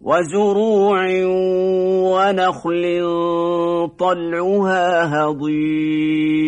وزروع ونخل طلعها هضيم.